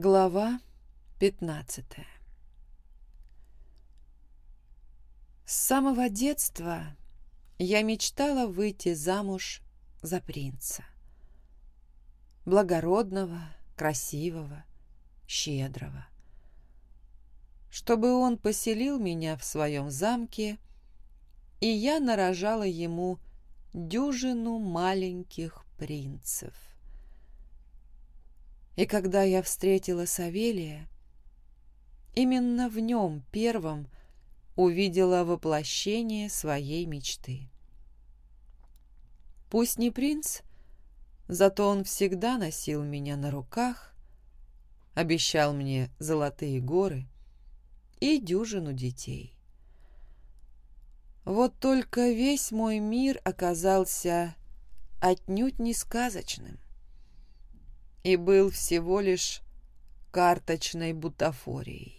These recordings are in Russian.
Глава пятнадцатая С самого детства я мечтала выйти замуж за принца. Благородного, красивого, щедрого. Чтобы он поселил меня в своем замке, и я нарожала ему дюжину маленьких принцев. И когда я встретила Савелия, именно в нем первым увидела воплощение своей мечты. Пусть не принц, зато он всегда носил меня на руках, обещал мне золотые горы и дюжину детей. Вот только весь мой мир оказался отнюдь не сказочным и был всего лишь карточной бутафорией.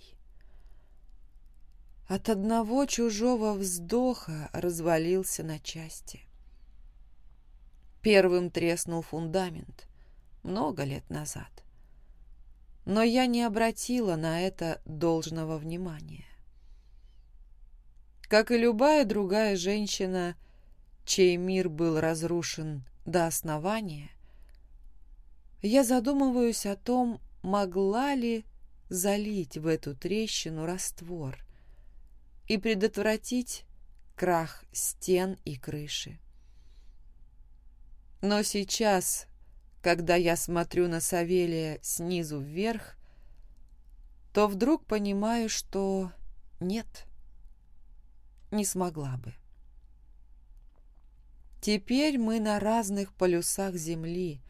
От одного чужого вздоха развалился на части. Первым треснул фундамент много лет назад. Но я не обратила на это должного внимания. Как и любая другая женщина, чей мир был разрушен до основания, я задумываюсь о том, могла ли залить в эту трещину раствор и предотвратить крах стен и крыши. Но сейчас, когда я смотрю на Савелия снизу вверх, то вдруг понимаю, что нет, не смогла бы. Теперь мы на разных полюсах Земли,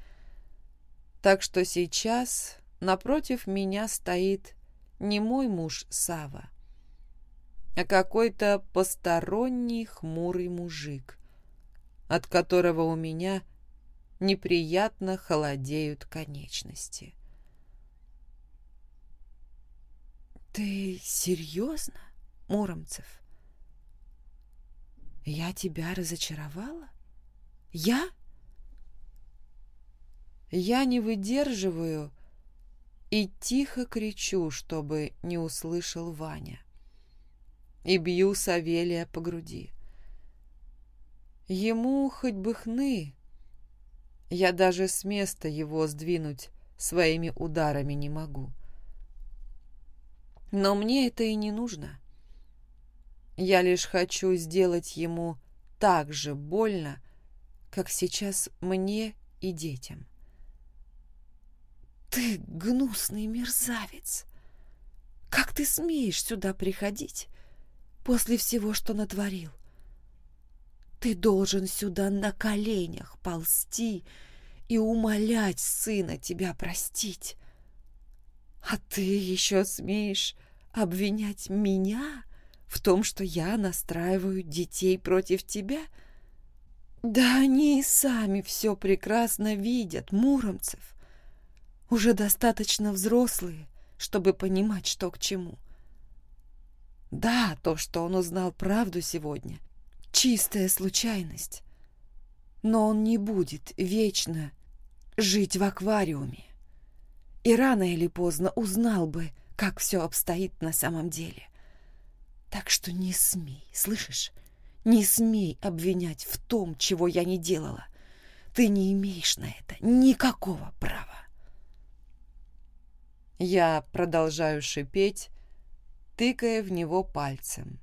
так что сейчас напротив меня стоит не мой муж Сава, а какой-то посторонний хмурый мужик, от которого у меня неприятно холодеют конечности. «Ты серьезно, Муромцев? Я тебя разочаровала? Я?» Я не выдерживаю и тихо кричу, чтобы не услышал Ваня. И бью Савелия по груди. Ему хоть бы хны. Я даже с места его сдвинуть своими ударами не могу. Но мне это и не нужно. Я лишь хочу сделать ему так же больно, как сейчас мне и детям. «Ты гнусный мерзавец! Как ты смеешь сюда приходить после всего, что натворил? Ты должен сюда на коленях ползти и умолять сына тебя простить. А ты еще смеешь обвинять меня в том, что я настраиваю детей против тебя? Да они и сами все прекрасно видят, Муромцев уже достаточно взрослые, чтобы понимать, что к чему. Да, то, что он узнал правду сегодня, чистая случайность. Но он не будет вечно жить в аквариуме. И рано или поздно узнал бы, как все обстоит на самом деле. Так что не смей, слышишь? Не смей обвинять в том, чего я не делала. Ты не имеешь на это никакого права. Я продолжаю шипеть, тыкая в него пальцем.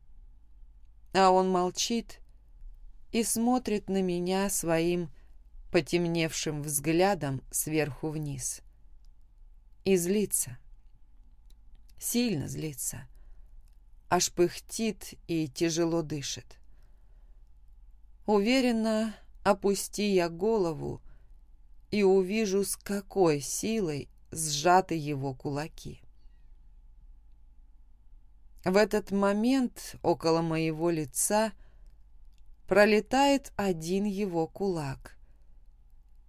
А он молчит и смотрит на меня своим потемневшим взглядом сверху вниз. И злится. Сильно злится. Аж пыхтит и тяжело дышит. Уверенно опусти я голову и увижу, с какой силой сжаты его кулаки. В этот момент около моего лица пролетает один его кулак,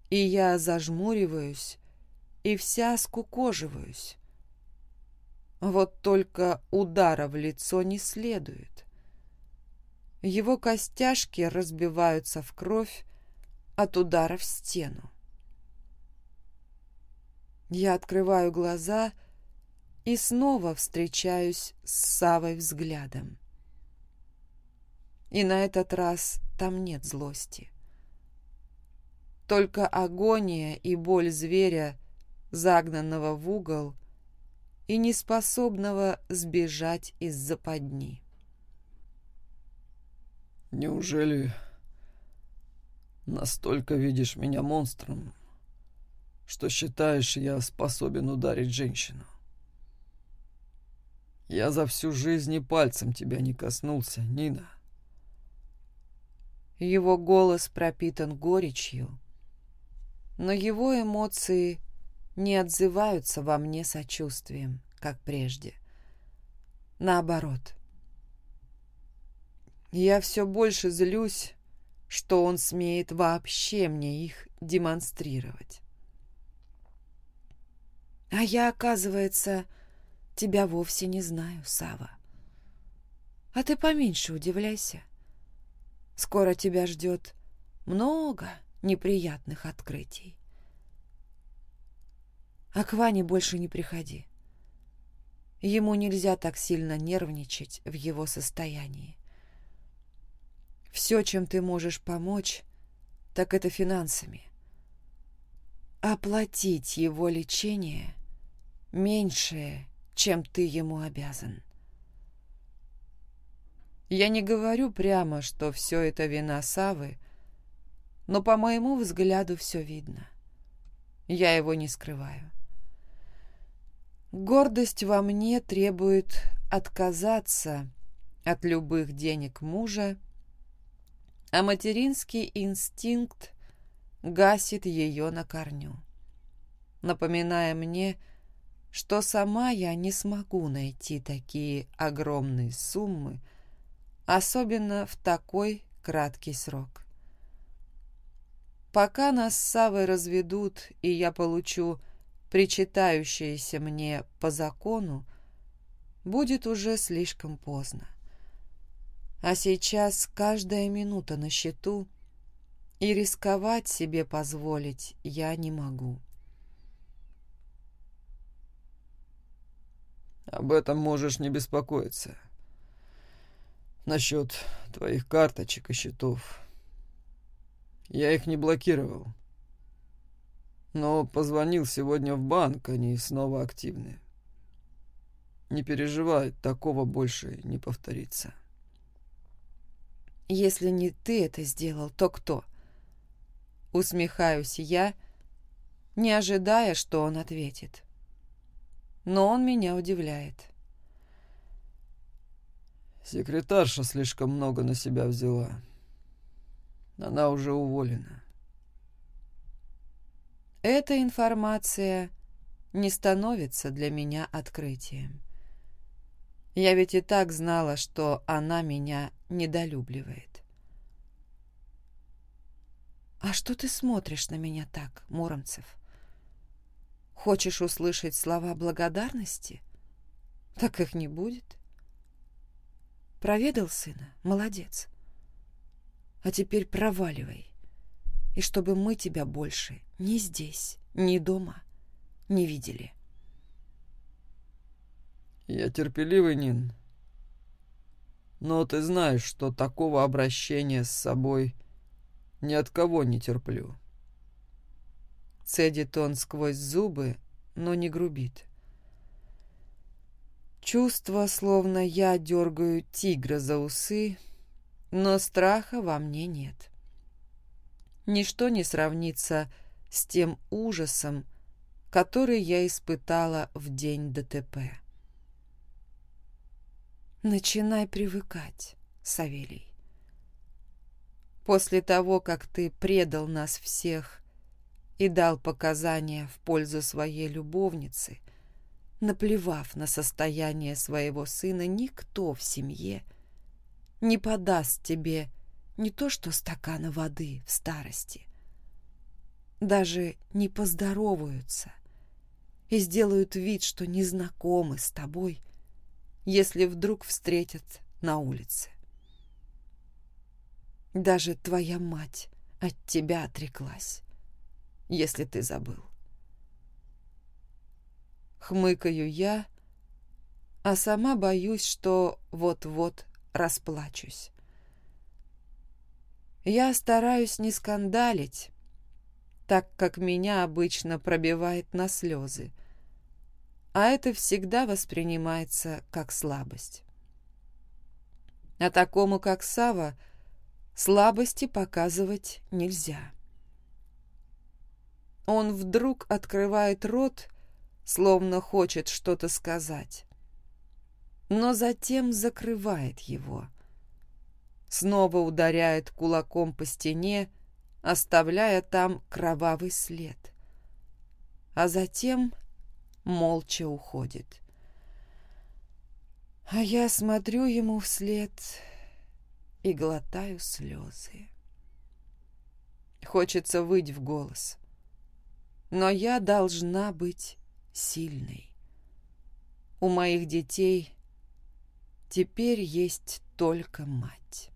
и я зажмуриваюсь и вся скукоживаюсь. Вот только удара в лицо не следует. Его костяшки разбиваются в кровь от удара в стену. Я открываю глаза и снова встречаюсь с Савой взглядом. И на этот раз там нет злости. Только агония и боль зверя, загнанного в угол и неспособного сбежать из западни. «Неужели настолько видишь меня монстром, что считаешь, я способен ударить женщину?» Я за всю жизнь и пальцем тебя не коснулся, Нина. Его голос пропитан горечью, но его эмоции не отзываются во мне сочувствием, как прежде. Наоборот. Я все больше злюсь, что он смеет вообще мне их демонстрировать. А я, оказывается, тебя вовсе не знаю, Сава. А ты поменьше удивляйся. Скоро тебя ждет много неприятных открытий. А к Ване больше не приходи. Ему нельзя так сильно нервничать в его состоянии. Все, чем ты можешь помочь, так это финансами. Оплатить его лечение — меньшее, чем ты ему обязан. Я не говорю прямо, что все это вина Савы, но по моему взгляду все видно. Я его не скрываю. Гордость во мне требует отказаться от любых денег мужа, а материнский инстинкт гасит ее на корню, напоминая мне, что сама я не смогу найти такие огромные суммы, особенно в такой краткий срок. Пока нас с Савой разведут, и я получу причитающееся мне по закону, будет уже слишком поздно. А сейчас каждая минута на счету, и рисковать себе позволить я не могу. Об этом можешь не беспокоиться. Насчет твоих карточек и счетов. Я их не блокировал. Но позвонил сегодня в банк, они снова активны. Не переживай, такого больше не повторится. Если не ты это сделал, то кто? Усмехаюсь я, не ожидая, что он ответит но он меня удивляет. Секретарша слишком много на себя взяла. Она уже уволена. Эта информация не становится для меня открытием. Я ведь и так знала, что она меня недолюбливает. «А что ты смотришь на меня так, Муромцев?» Хочешь услышать слова благодарности? Так их не будет. Проведал сына? Молодец. А теперь проваливай. И чтобы мы тебя больше ни здесь, ни дома не видели. Я терпеливый, Нин. Но ты знаешь, что такого обращения с собой ни от кого не терплю. Цедит он сквозь зубы, но не грубит. Чувство, словно я дергаю тигра за усы, но страха во мне нет. Ничто не сравнится с тем ужасом, который я испытала в день ДТП. Начинай привыкать, Савелий. После того, как ты предал нас всех и дал показания в пользу своей любовницы, наплевав на состояние своего сына, никто в семье не подаст тебе не то что стакана воды в старости, даже не поздороваются и сделают вид, что не знакомы с тобой, если вдруг встретят на улице. Даже твоя мать от тебя отреклась если ты забыл. Хмыкаю я, а сама боюсь, что вот-вот расплачусь. Я стараюсь не скандалить, так как меня обычно пробивает на слезы, а это всегда воспринимается как слабость. А такому, как Сава, слабости показывать нельзя. Он вдруг открывает рот, словно хочет что-то сказать, но затем закрывает его. Снова ударяет кулаком по стене, оставляя там кровавый след. А затем молча уходит. А я смотрю ему вслед и глотаю слезы. Хочется выть в голос. Но я должна быть сильной. У моих детей теперь есть только мать.